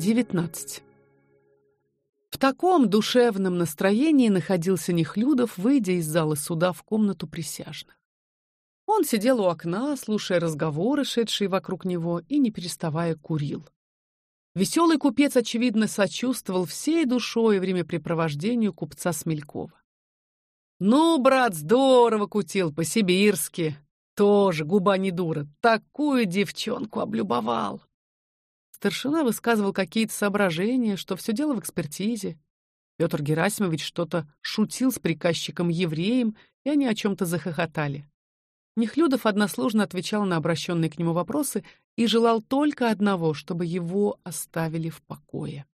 19. В таком душевном настроении находился Нехлюдов, выйдя из зала суда в комнату присяжных. Он сидел у окна, слушая разговоры, шедшие вокруг него, и не переставая курил. Веселый купец очевидно сочувствовал всей душой времяпрепровождению купца Смелькова. Ну, брат, здорово кутил по-сибирски. Тоже губа не дура. Такую девчонку облюбовал. Старшина высказывал какие-то соображения, что все дело в экспертизе. Петр Герасимович что-то шутил с приказчиком евреем, и они о чем то захохотали. Нехлюдов односложно отвечал на обращенные к нему вопросы и желал только одного, чтобы его оставили в покое.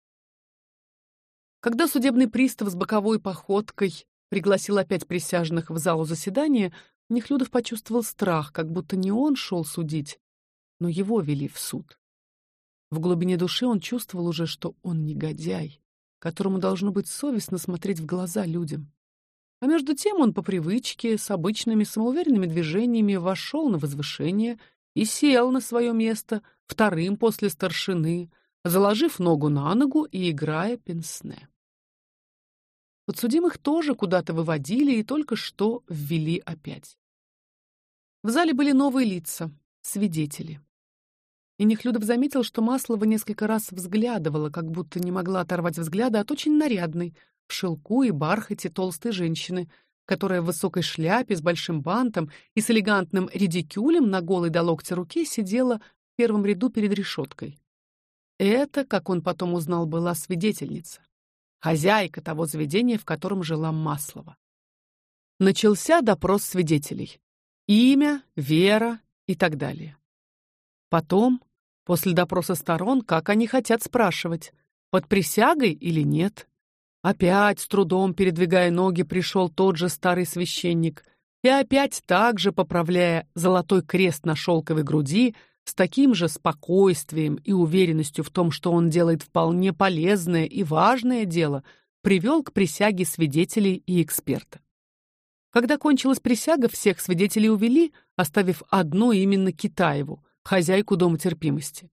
Когда судебный пристав с боковой походкой пригласил опять присяжных в залу заседания, Нехлюдов почувствовал страх, как будто не он шел судить, но его вели в суд. В глубине души он чувствовал уже, что он негодяй, которому должно быть совестно смотреть в глаза людям. А между тем он по привычке, с обычными самоуверенными движениями вошел на возвышение и сел на свое место, вторым после старшины, заложив ногу на ногу и играя пенсне. Подсудимых тоже куда-то выводили и только что ввели опять. В зале были новые лица, свидетели. И Нехлюдов заметил, что Маслова несколько раз взглядывала, как будто не могла оторвать взгляда от очень нарядной, в шелку и бархате толстой женщины, которая в высокой шляпе с большим бантом и с элегантным редикюлем на голой до локтя руке сидела в первом ряду перед решеткой. Это, как он потом узнал, была свидетельница, хозяйка того заведения, в котором жила Маслова. Начался допрос свидетелей. Имя, вера и так далее. Потом После допроса сторон, как они хотят спрашивать, под присягой или нет. Опять с трудом передвигая ноги, пришел тот же старый священник, и опять также поправляя золотой крест на шелковой груди, с таким же спокойствием и уверенностью в том, что он делает вполне полезное и важное дело, привел к присяге свидетелей и эксперта. Когда кончилась присяга, всех свидетелей увели, оставив одну именно Китаеву, хозяйку дома терпимости.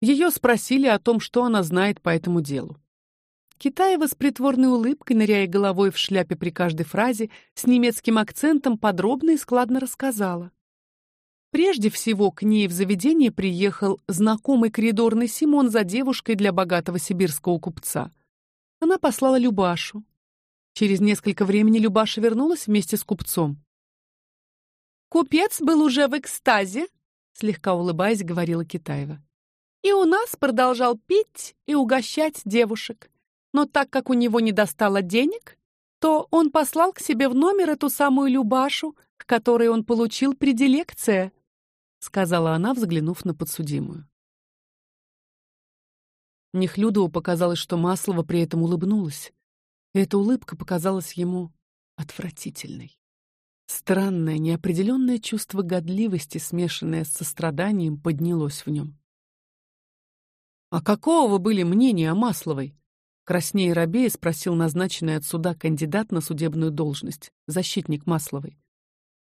Ее спросили о том, что она знает по этому делу. Китаева с притворной улыбкой, ныряя головой в шляпе при каждой фразе, с немецким акцентом подробно и складно рассказала. Прежде всего к ней в заведение приехал знакомый коридорный Симон за девушкой для богатого сибирского купца. Она послала Любашу. Через несколько времени Любаша вернулась вместе с купцом. Купец был уже в экстазе, слегка улыбаясь, говорила Китаева. И у нас продолжал пить и угощать девушек. Но так как у него не достало денег, то он послал к себе в номер эту самую Любашу, к которой он получил предилекция, сказала она, взглянув на подсудимую. Нехлюдову показалось, что Маслова при этом улыбнулась. Эта улыбка показалась ему отвратительной. Странное, неопределенное чувство годливости, смешанное с состраданием, поднялось в нем. А какого вы были мнения о Масловой? Краснее робея спросил назначенный от суда кандидат на судебную должность, защитник Масловой.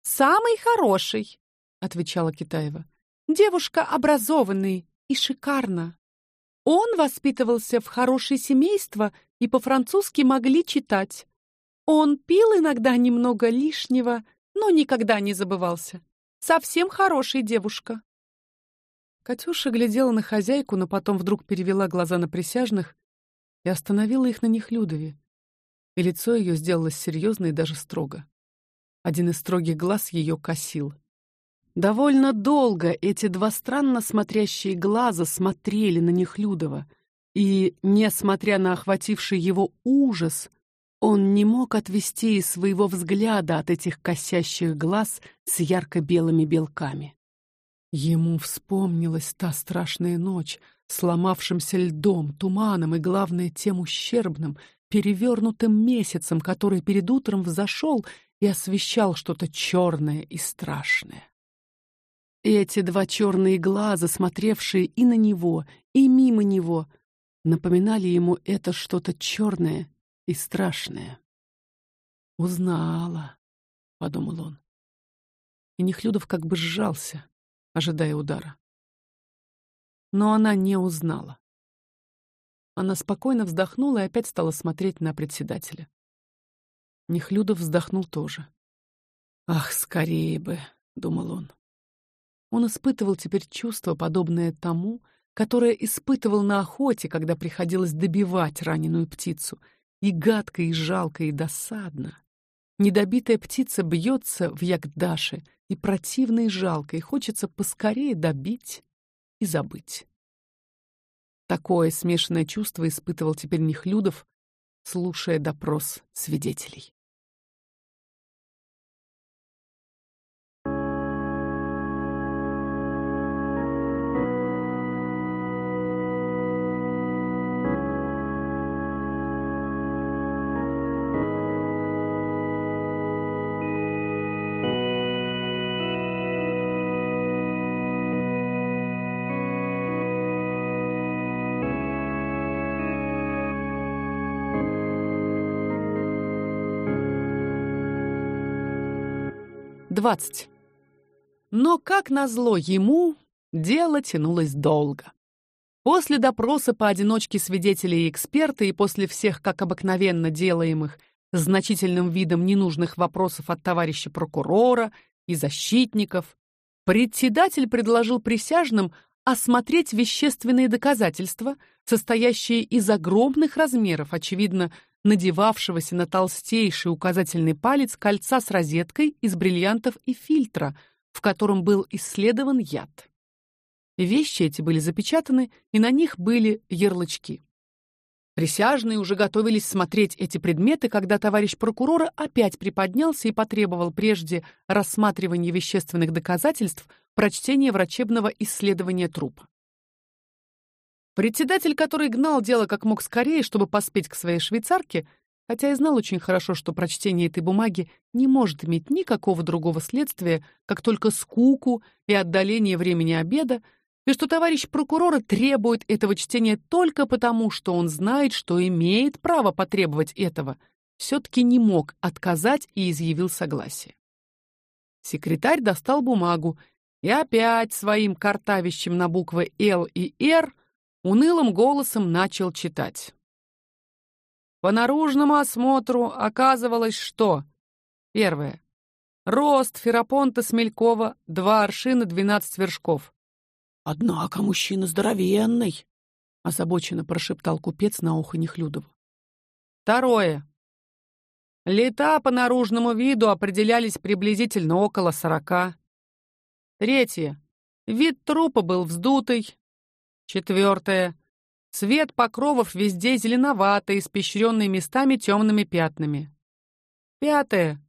Самый хороший, отвечала Китаева. Девушка образованная и шикарна. Он воспитывался в хорошее семейство и по-французски могли читать. Он пил иногда немного лишнего, но никогда не забывался. Совсем хорошая девушка. Катюша глядела на хозяйку, но потом вдруг перевела глаза на присяжных и остановила их на них Людове. И лицо ее сделалось серьезно и даже строго. Один из строгих глаз ее косил. Довольно долго эти два странно смотрящие глаза смотрели на них Людова, и, несмотря на охвативший его ужас, он не мог отвести своего взгляда от этих косящих глаз с ярко-белыми белками. Ему вспомнилась та страшная ночь, сломавшимся льдом, туманом и, главное, тем ущербным, перевернутым месяцем, который перед утром взошел и освещал что-то черное и страшное. Эти два черные глаза, смотревшие и на него, и мимо него, напоминали ему это что-то черное и страшное. Узнала, подумал он. И Нехлюдов как бы сжался, ожидая удара. Но она не узнала. Она спокойно вздохнула и опять стала смотреть на председателя. Нехлюдов вздохнул тоже. Ах, скорее бы, думал он. Он испытывал теперь чувство, подобное тому, которое испытывал на охоте, когда приходилось добивать раненую птицу, и гадко, и жалко, и досадно. Недобитая птица бьется в ягдаше, и противно и жалко, и хочется поскорее добить и забыть. Такое смешанное чувство испытывал теперь Нехлюдов, слушая допрос свидетелей. Двадцать. Но как назло ему, дело тянулось долго. После допроса поодиночке свидетелей и эксперта и после всех, как обыкновенно делаемых, значительным видом ненужных вопросов от товарища прокурора и защитников, председатель предложил присяжным осмотреть вещественные доказательства, состоящие из огромных размеров, очевидно, надевавшегося на толстейший указательный палец кольца с розеткой из бриллиантов и фильтра, в котором был исследован яд. Вещи эти были запечатаны, и на них были ярлычки. Присяжные уже готовились смотреть эти предметы, когда товарищ прокурора опять приподнялся и потребовал прежде рассматривания вещественных доказательств прочтения врачебного исследования трупа. Председатель, который гнал дело как мог скорее, чтобы поспеть к своей швейцарке, хотя и знал очень хорошо, что прочтение этой бумаги не может иметь никакого другого следствия, как только скуку и отдаление времени обеда, и что товарищ прокурора требует этого чтения только потому, что он знает, что имеет право потребовать этого, все таки не мог отказать и изъявил согласие. Секретарь достал бумагу и опять своим картавищем на буквы Л и Р унылым голосом начал читать. По наружному осмотру оказывалось, что первое рост Ферапонта Смелькова два аршина двенадцать вершков. Однако мужчина здоровенный, озабоченно прошептал купец на ухо Нехлюдову. Второе. Лета по наружному виду определялись приблизительно около сорока. Третье. Вид трупа был вздутый, Четвертое. Цвет покровов везде зеленоватый, испещренный местами темными пятнами. Пятое.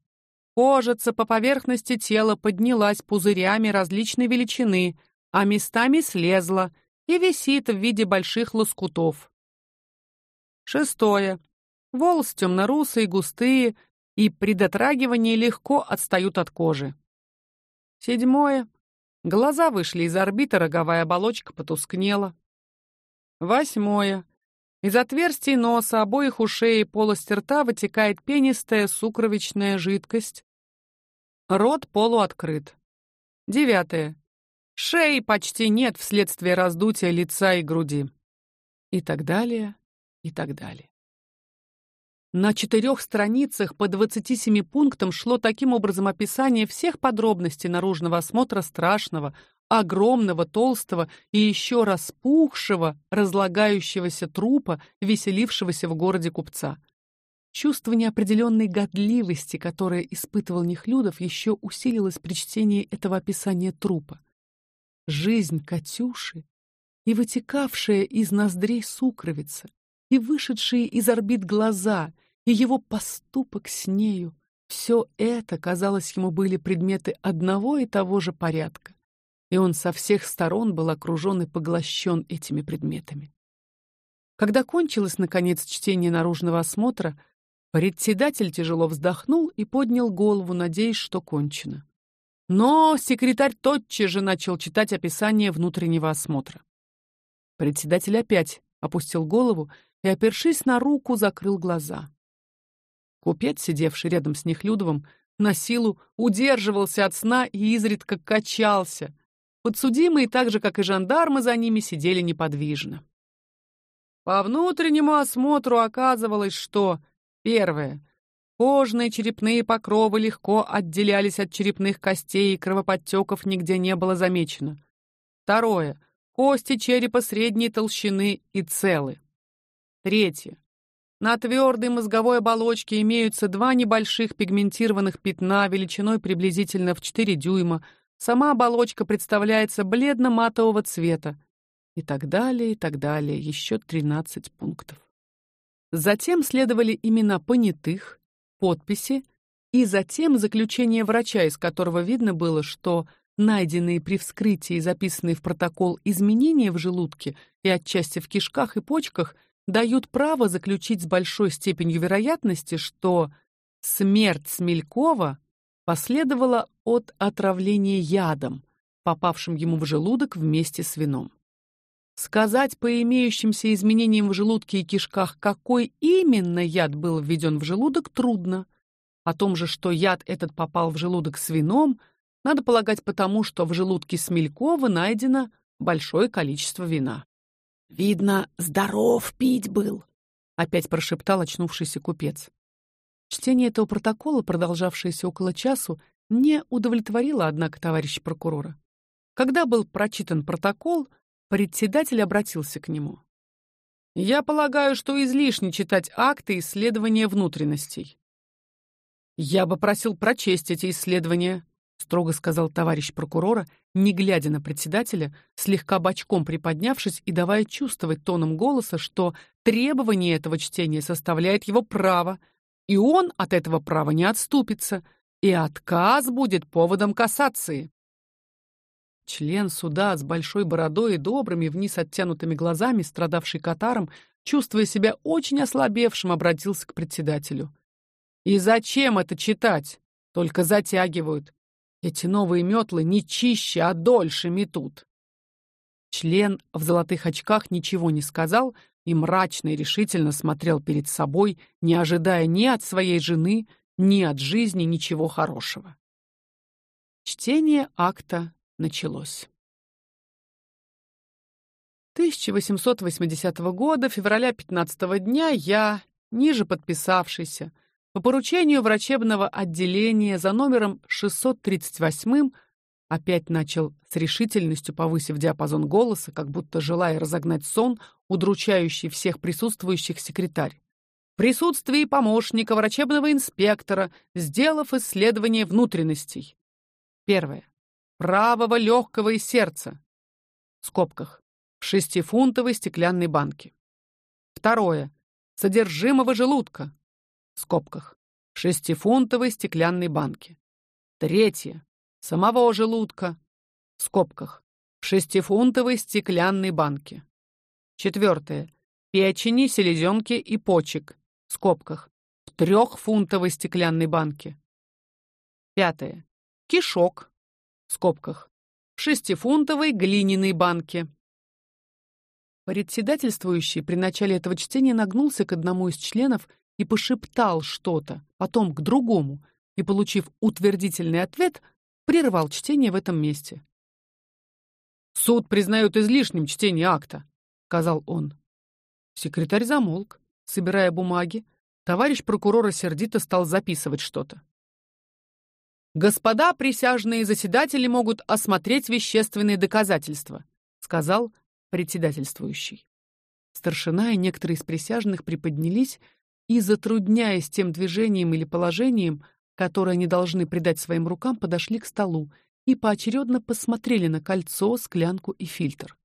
Кожица по поверхности тела поднялась пузырями различной величины, а местами слезла и висит в виде больших лоскутов. Шестое. Волосы темно-русые, густые, и при дотрагивании легко отстают от кожи. Седьмое. Глаза вышли из орбиты, роговая оболочка потускнела. Восьмое. Из отверстий носа, обоих ушей и полости рта вытекает пенистая сукровичная жидкость. Рот полуоткрыт. Девятое. Шеи почти нет вследствие раздутия лица и груди. И так далее, и так далее. На четырех страницах по 27 пунктам шло таким образом описание всех подробностей наружного осмотра страшного, огромного, толстого и еще распухшего, разлагающегося трупа, веселившегося в городе купца. Чувство неопределенной годливости, которое испытывал Нехлюдов, еще усилилось при чтении этого описания трупа. Жизнь Катюши и вытекавшая из ноздрей сукровица, и вышедшие из орбит глаза, и его поступок с нею. Все это, казалось ему, были предметы одного и того же порядка, и он со всех сторон был окружен и поглощен этими предметами. Когда кончилось наконец чтение наружного осмотра, председатель тяжело вздохнул и поднял голову, надеясь, что кончено. Но секретарь тотчас же начал читать описание внутреннего осмотра. Председатель опять опустил голову и, опершись на руку, закрыл глаза. Купец, сидевший рядом с Нехлюдовым, на силу удерживался от сна и изредка качался. Подсудимые, так же как и жандармы за ними, сидели неподвижно. По внутреннему осмотру оказывалось, что первое кожные черепные покровы легко отделялись от черепных костей, и кровоподтеков нигде не было замечено. Второе кости черепа средней толщины и целы. Третье на твердой мозговой оболочке имеются два небольших пигментированных пятна величиной приблизительно в 4 дюйма. Сама оболочка представляется бледно-матового цвета. И так далее, и так далее, еще 13 пунктов. Затем следовали имена понятых, подписи и затем заключение врача, из которого видно было, что найденные при вскрытии и записанные в протокол изменения в желудке и отчасти в кишках и почках – дают право заключить с большой степенью вероятности, что смерть Смелькова последовала от отравления ядом, попавшим ему в желудок вместе с вином. Сказать по имеющимся изменениям в желудке и кишках, какой именно яд был введен в желудок, трудно. О том же, что яд этот попал в желудок с вином, надо полагать потому, что в желудке Смелькова найдено большое количество вина. Видно, здоров пить был, опять прошептал очнувшийся купец. Чтение этого протокола, продолжавшееся около часу, не удовлетворило однако товарища прокурора. Когда был прочитан протокол, председатель обратился к нему. Я полагаю, что излишне читать акты исследования внутренностей. Я бы просил прочесть эти исследования, строго сказал товарищ прокурора, не глядя на председателя, слегка бочком приподнявшись и давая чувствовать тоном голоса, что требование этого чтения составляет его право, и он от этого права не отступится, и отказ будет поводом кассации. Член суда с большой бородой и добрыми вниз оттянутыми глазами, страдавший катаром, чувствуя себя очень ослабевшим, обратился к председателю. И зачем это читать? Только затягивают. Эти новые метлы не чище, а дольше метут. Член в золотых очках ничего не сказал и мрачно и решительно смотрел перед собой, не ожидая ни от своей жены, ни от жизни ничего хорошего. Чтение акта началось. 1880 года, февраля 15 дня я, ниже подписавшийся, по поручению врачебного отделения за номером 638 опять начал с решительностью повысив диапазон голоса, как будто желая разогнать сон, удручающий всех присутствующих секретарь. В присутствии помощника врачебного инспектора, сделав исследование внутренностей. Первое. Правого легкого и сердца. В скобках. В шестифунтовой стеклянной банке. Второе. Содержимого желудка скобках шестифунтовой стеклянной банке. Третье самого желудка в скобках в шестифунтовой стеклянной банке. Четвертое печени, селезенки и почек в скобках в трехфунтовой стеклянной банке. Пятое кишок в скобках в шестифунтовой глиняной банке. Председательствующий при начале этого чтения нагнулся к одному из членов и пошептал что-то, потом к другому, и, получив утвердительный ответ, прервал чтение в этом месте. Суд признает излишним чтение акта, сказал он. Секретарь замолк, собирая бумаги. Товарищ прокурора сердито стал записывать что-то. Господа присяжные заседатели могут осмотреть вещественные доказательства, сказал председательствующий. Старшина и некоторые из присяжных приподнялись и, затрудняясь тем движением или положением, которое они должны придать своим рукам, подошли к столу и поочередно посмотрели на кольцо, склянку и фильтр.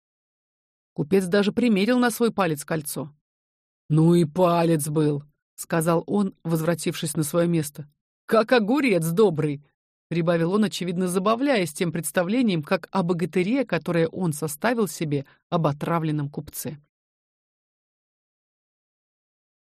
Купец даже примерил на свой палец кольцо. Ну и палец был, сказал он, возвратившись на свое место. Как огурец добрый, прибавил он, очевидно забавляясь тем представлением, как о богатыре, которое он составил себе об отравленном купце.